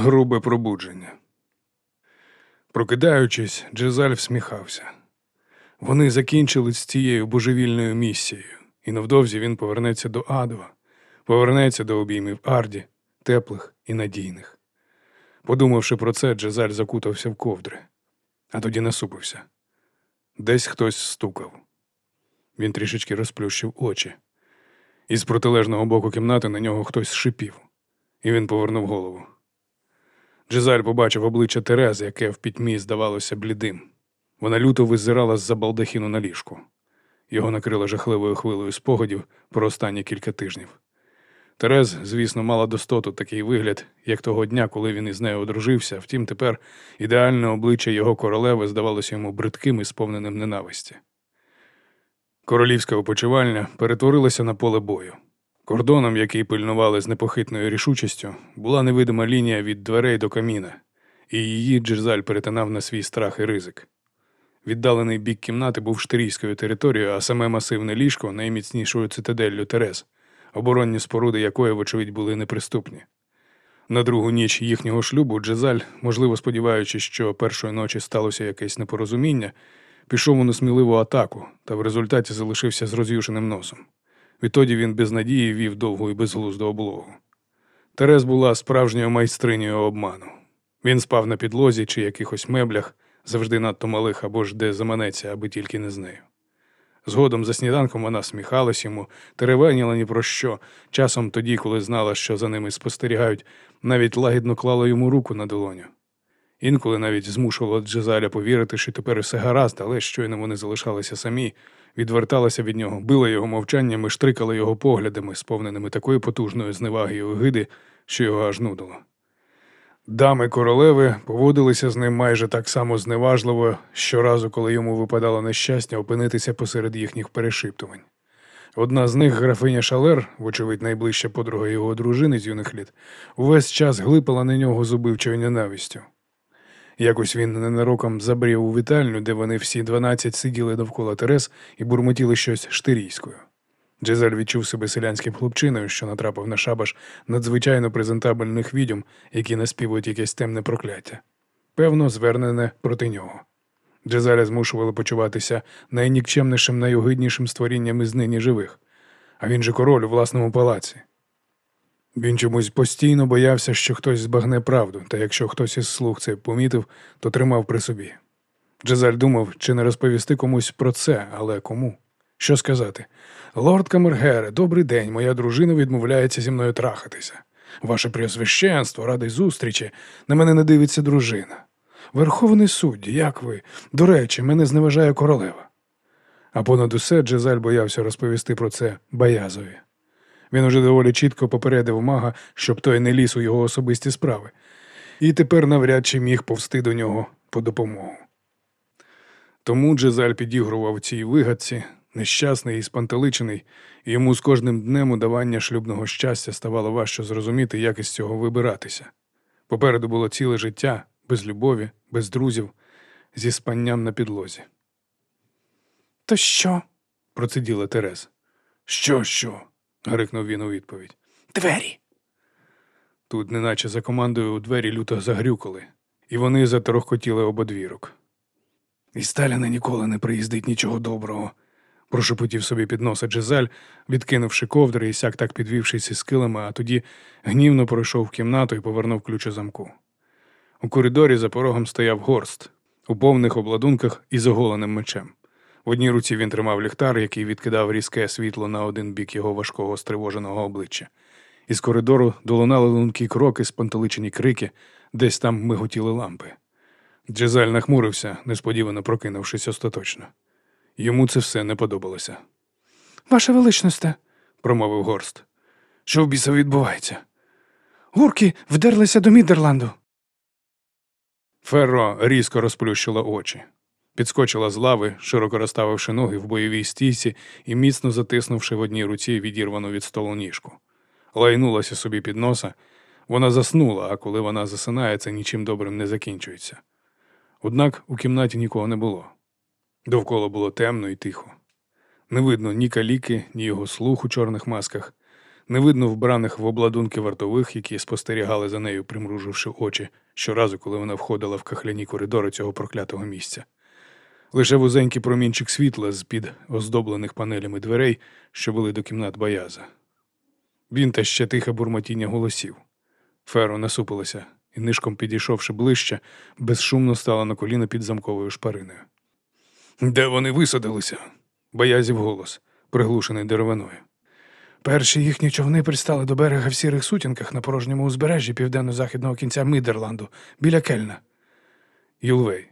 Грубе пробудження. Прокидаючись, Джезаль всміхався. Вони закінчили з цією божевільною місією, і невдовзі він повернеться до Адова, повернеться до обіймів Арді, теплих і надійних. Подумавши про це, Джезаль закутався в ковдри, а тоді насупився. Десь хтось стукав. Він трішечки розплющив очі. Із протилежного боку кімнати на нього хтось шипів, і він повернув голову. Джезаль побачив обличчя Терези, яке в пітьмі здавалося блідим. Вона люто визирала з-за балдахіну на ліжку. Його накрило жахливою хвилею спогадів про останні кілька тижнів. Терез, звісно, мала достоту такий вигляд, як того дня, коли він із нею одружився, втім тепер ідеальне обличчя його королеви здавалося йому бридким і сповненим ненависті. Королівська опочивальня перетворилася на поле бою. Кордоном, який пильнували з непохитною рішучістю, була невидима лінія від дверей до каміна, і її Джерзаль перетинав на свій страх і ризик. Віддалений бік кімнати був штирійською територією, а саме масивне ліжко найміцнішою цитаделлю Терез, оборонні споруди якої, вочевидь, були неприступні. На другу ніч їхнього шлюбу Джезаль, можливо сподіваючись, що першої ночі сталося якесь непорозуміння, пішов у несміливу атаку та в результаті залишився з роз'юшеним носом. Відтоді він без надії вів довгу і безглузду облогу. Терез була справжньою майстринею обману. Він спав на підлозі чи якихось меблях, завжди надто малих або ж де заманеться, аби тільки не з нею. Згодом за сніданком вона сміхалась йому, теревеніла ні про що. Часом тоді, коли знала, що за ними спостерігають, навіть лагідно клала йому руку на долоню. Інколи навіть змушувала Джезаля повірити, що тепер усе гаразд, але щойно вони залишалися самі, відверталася від нього, била його мовчанням і штрикала його поглядами, сповненими такою потужною зневаги і огиди, що його аж нудило. Дами королеви поводилися з ним майже так само зневажливо щоразу, коли йому випадало нещастя опинитися посеред їхніх перешиптувань. Одна з них, графиня Шалер, вочевидь, найближча подруга його дружини з юних літ, увесь час глипала на нього зубивчою ненавистю. Якось він ненароком забрів у вітальню, де вони всі дванадцять сиділи довкола Терес і бурмотіли щось штирійською. Джезаль відчув себе селянським хлопчиною, що натрапив на шабаш надзвичайно презентабельних відьом, які наспівують якесь темне прокляття. Певно, звернене проти нього. Джезаля змушували почуватися найнікчемнішим, найогиднішим створінням із нині живих, а він же король у власному палаці. Він чомусь постійно боявся, що хтось збагне правду, та якщо хтось із слуг це помітив, то тримав при собі. Джезаль думав, чи не розповісти комусь про це, але кому? Що сказати? Лорд Камергере, добрий день, моя дружина відмовляється зі мною трахатися. Ваше преосвященство, радий зустрічі, на мене не дивиться дружина. Верховний судді, як ви? До речі, мене зневажає королева. А понад усе Джезаль боявся розповісти про це Баязові. Він уже доволі чітко попередив мага, щоб той не ліз у його особисті справи, і тепер навряд чи міг повсти до нього по допомогу. Тому Джезаль підігрував цій вигадці, нещасний і спантеличений, і йому з кожним днем удавання шлюбного щастя ставало важче зрозуміти, як із цього вибиратися. Попереду було ціле життя без любові, без друзів, зі спанням на підлозі. То що? проциділа Терез. Що, що? Грикнув він у відповідь. Двері. Тут, неначе за командою у двері люто загрюкали, і вони заторохкотіли ободвірок. І Сталіна ніколи не приїздить нічого доброго, прошепотів собі під носа Джезаль, відкинувши ковдри і сяк так підвівшись із килими, а тоді гнівно пройшов в кімнату і повернув ключ у замку. У коридорі за порогом стояв горст, у повних обладунках і з оголеним мечем. В одній руці він тримав ліхтар, який відкидав різке світло на один бік його важкого стривоженого обличчя. Із коридору долунали лункі кроки, спантеличені крики, десь там миготіли лампи. Джезаль нахмурився, несподівано прокинувшись остаточно. Йому це все не подобалося. Ваша величносте, промовив горст. Що в біса відбувається? гурки вдерлися до Мідерланду. Ферро різко розплющила очі. Підскочила з лави, широко розставивши ноги в бойовій стійці і міцно затиснувши в одній руці відірвану від столу ніжку. Лайнулася собі під носа. Вона заснула, а коли вона засинає, це нічим добрим не закінчується. Однак у кімнаті нікого не було. Довкола було темно і тихо. Не видно ні каліки, ні його слух у чорних масках, Не видно вбраних в обладунки вартових, які спостерігали за нею, примруживши очі щоразу, коли вона входила в кахляні коридори цього проклятого місця. Лише вузенький промінчик світла з-під оздоблених панелями дверей, що вели до кімнат Бояза. Він та ще тихе бурмотіння голосів. Феро насупилася і, нишком підійшовши ближче, безшумно стала на коліна під замковою шпариною. Де вони висадилися? Боязів голос, приглушений деревиною. Перші їхні човни пристали до берега в сірих сутінках на порожньому узбережжі південно-західного кінця Мідерланду, біля Кельна. Юлвей.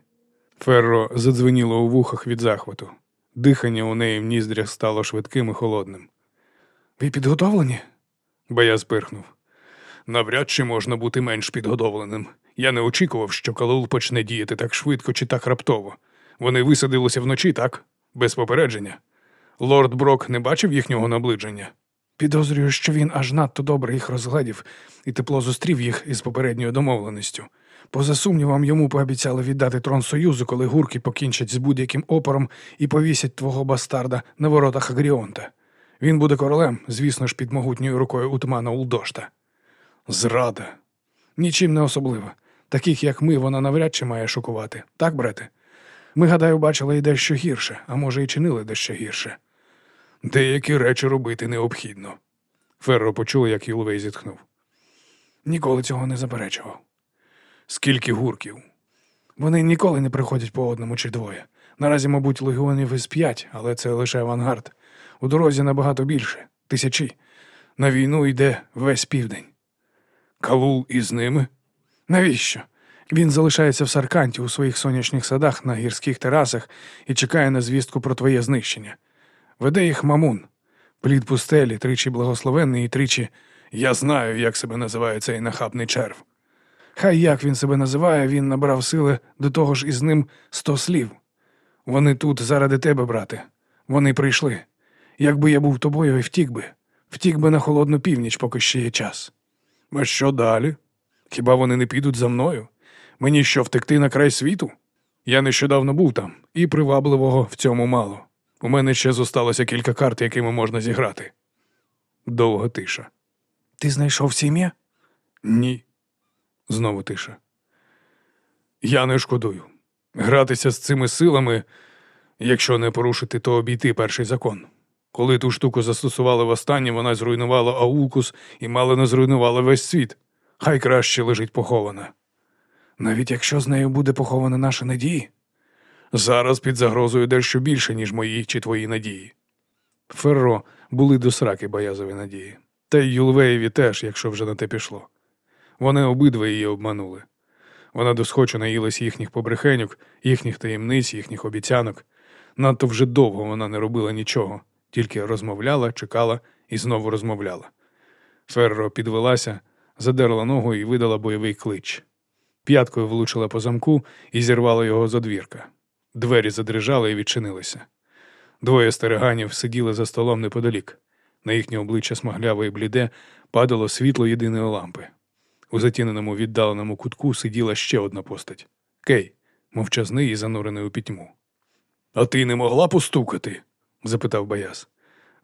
Ферро задзвеніло у вухах від захвату. Дихання у неї в ніздрях стало швидким і холодним. Ви підготовлені? Бояз пирхнув. Навряд чи можна бути менш підготовленим. Я не очікував, що Калул почне діяти так швидко чи так раптово. Вони висадилися вночі, так? Без попередження. Лорд Брок не бачив їхнього наближення. Підозрюю, що він аж надто добре їх розгледів і тепло зустрів їх із попередньою домовленістю. Поза сумнівом, йому пообіцяли віддати трон Союзу, коли гурки покінчать з будь-яким опором і повісять твого бастарда на воротах Агріонта. Він буде королем, звісно ж, під могутньою рукою Утмана Улдошта. Зрада. Нічим не особлива. Таких, як ми, вона навряд чи має шокувати. Так, брате? Ми, гадаю, бачили і дещо гірше, а може, і чинили дещо гірше. Деякі речі робити необхідно. Ферро почув, як Юлвей зітхнув. Ніколи цього не заперечував. Скільки гурків? Вони ніколи не приходять по одному чи двоє. Наразі, мабуть, легіонів із п'ять, але це лише авангард. У дорозі набагато більше тисячі. На війну йде весь південь. Калул із ними? Навіщо? Він залишається в Сарканті у своїх сонячних садах на гірських терасах і чекає на звістку про твоє знищення. Веде їх мамун, плід пустелі, тричі благословенний і тричі Я знаю, як себе називає цей нахабний черв. Хай як він себе називає, він набрав сили до того ж із ним сто слів. Вони тут заради тебе, брате. Вони прийшли. Якби я був тобою і втік би, втік би на холодну північ, поки ще є час. А що далі? Хіба вони не підуть за мною? Мені що втекти на край світу? Я нещодавно був там, і привабливого в цьому мало. У мене ще зосталося кілька карт, якими можна зіграти. Довга тиша. Ти знайшов сім'я? Ні. Знову тиша. Я не шкодую. Гратися з цими силами, якщо не порушити, то обійти перший закон. Коли ту штуку застосували востаннє, вона зруйнувала Аулкус і мало не зруйнувала весь світ. Хай краще лежить похована. Навіть якщо з нею буде похована наша надії. Зараз під загрозою дещо більше, ніж мої чи твої надії. Ферро були до сраки боязові надії. Та й Юлвеєві теж, якщо вже на те пішло. Вони обидва її обманули. Вона досхочу наїлась їхніх побрехеньок, їхніх таємниць, їхніх обіцянок. Надто вже довго вона не робила нічого, тільки розмовляла, чекала і знову розмовляла. Ферро підвелася, задерла ногу і видала бойовий клич. П'яткою влучила по замку і зірвала його з одвірка. Двері задрижали і відчинилися. Двоє стереганів сиділи за столом неподалік. На їхнє обличчя смагляве і бліде падало світло єдиної лампи. У затіненому віддаленому кутку сиділа ще одна постать Кей, мовчазний і занурений у пітьму. А ти не могла постукати? запитав Бояз.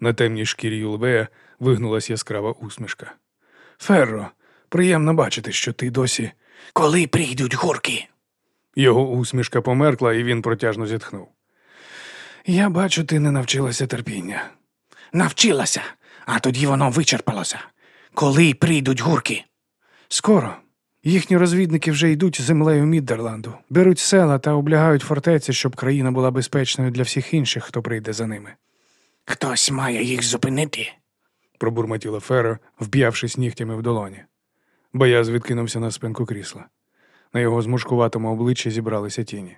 На темній шкірі Юлвея вигнулась яскрава усмішка. Ферро, приємно бачити, що ти досі. Коли прийдуть гурки? Його усмішка померкла, і він протяжно зітхнув. Я бачу, ти не навчилася терпіння. Навчилася, а тоді воно вичерпалося. Коли прийдуть гурки? Скоро. Їхні розвідники вже йдуть землею Міддерланду, беруть села та облягають фортеці, щоб країна була безпечною для всіх інших, хто прийде за ними. Хтось має їх зупинити. пробурмотіла Фера, вп'явшись нігтями в долоні. Бояз відкинувся на спинку крісла. На його змушкуватому обличчі зібралися тіні.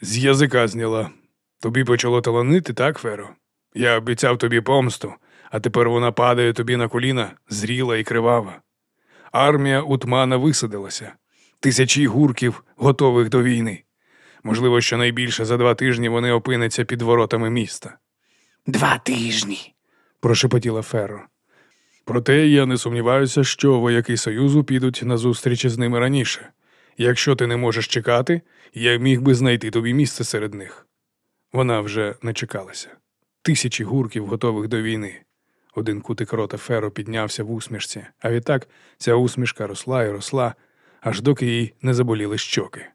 З язика зняла. Тобі почало таланити, так, Феро? Я обіцяв тобі помсту, а тепер вона падає тобі на коліна, зріла і кривава. Армія Утмана висадилася, тисячі гурків, готових до війни. Можливо, щонайбільше за два тижні вони опиняться під воротами міста. Два тижні. прошепотіла Ферро. Проте я не сумніваюся, що вояки Союзу підуть на зустрічі з ними раніше. Якщо ти не можеш чекати, я міг би знайти тобі місце серед них. Вона вже не чекалася. Тисячі гурків, готових до війни. Один кутик рота Феро піднявся в усмішці, а відтак ця усмішка росла і росла, аж доки їй не заболіли щоки.